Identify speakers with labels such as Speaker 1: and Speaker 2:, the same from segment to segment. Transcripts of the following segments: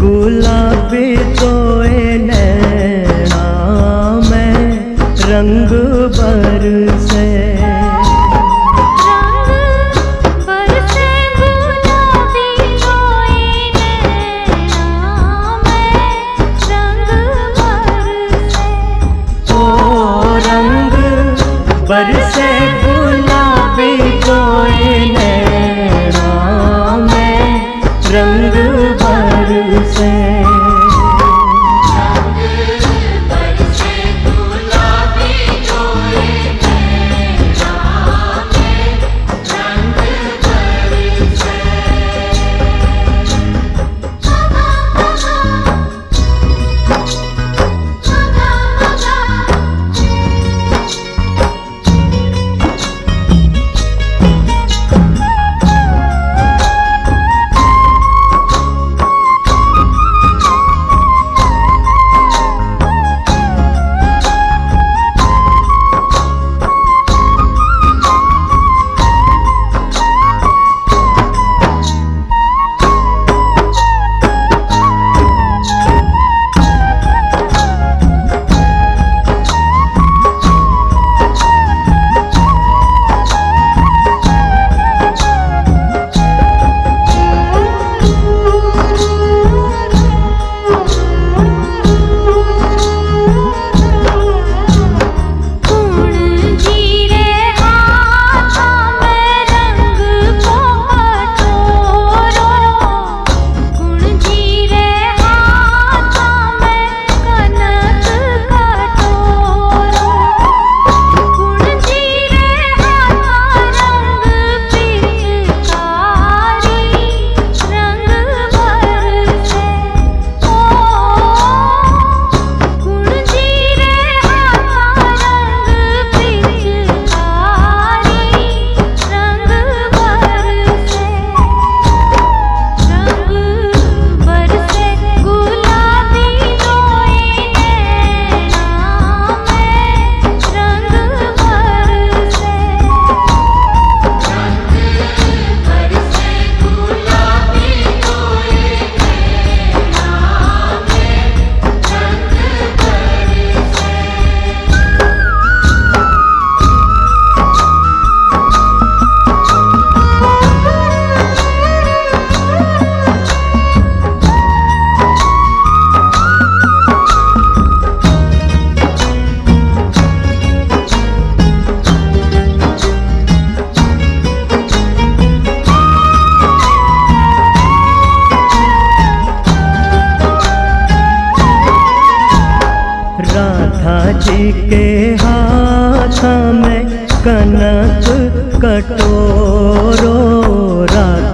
Speaker 1: गुलाबी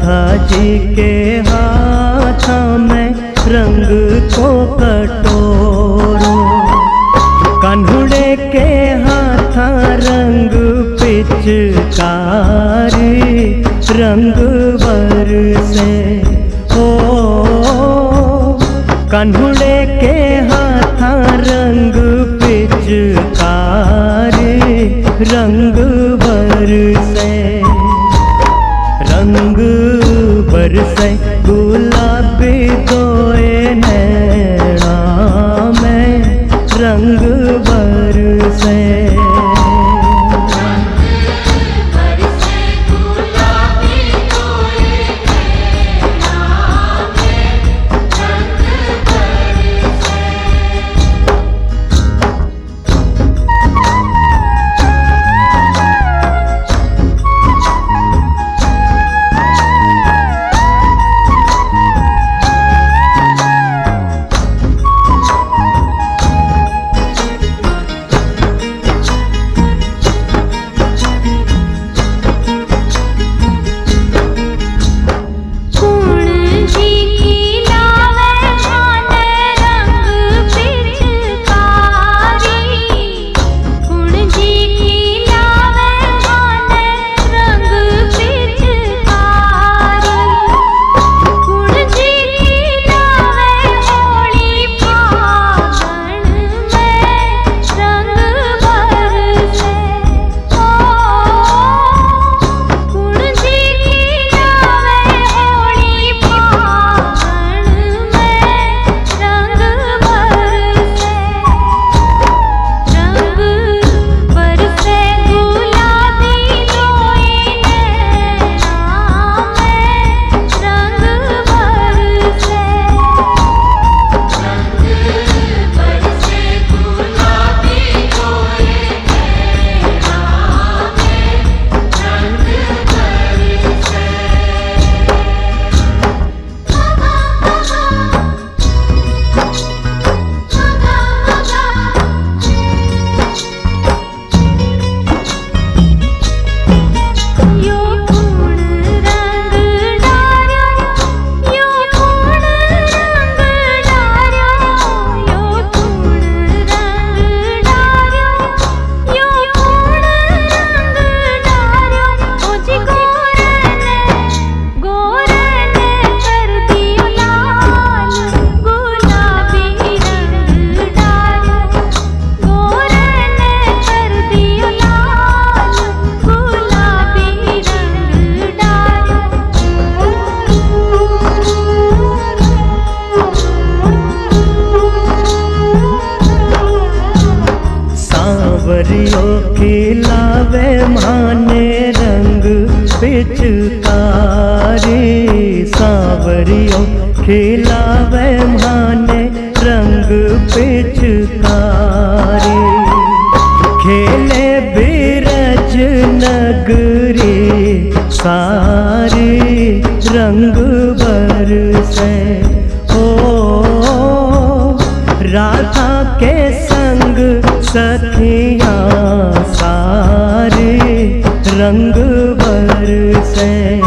Speaker 1: राधा जी के हाथ में रंग को कटोरो। कन्हुड़े के हाथ रंग पिचकारी, रंग बर से ओ कन्हुड़े के हाथ रंग पिचकारी, रंग
Speaker 2: बर से
Speaker 1: say, Good खिलावे माने रंग पिचकारी। खेले बिरज नगरी, सारी रंग बरसे। ओ, राधा के संग सखियाँ सारी रंग बरसे।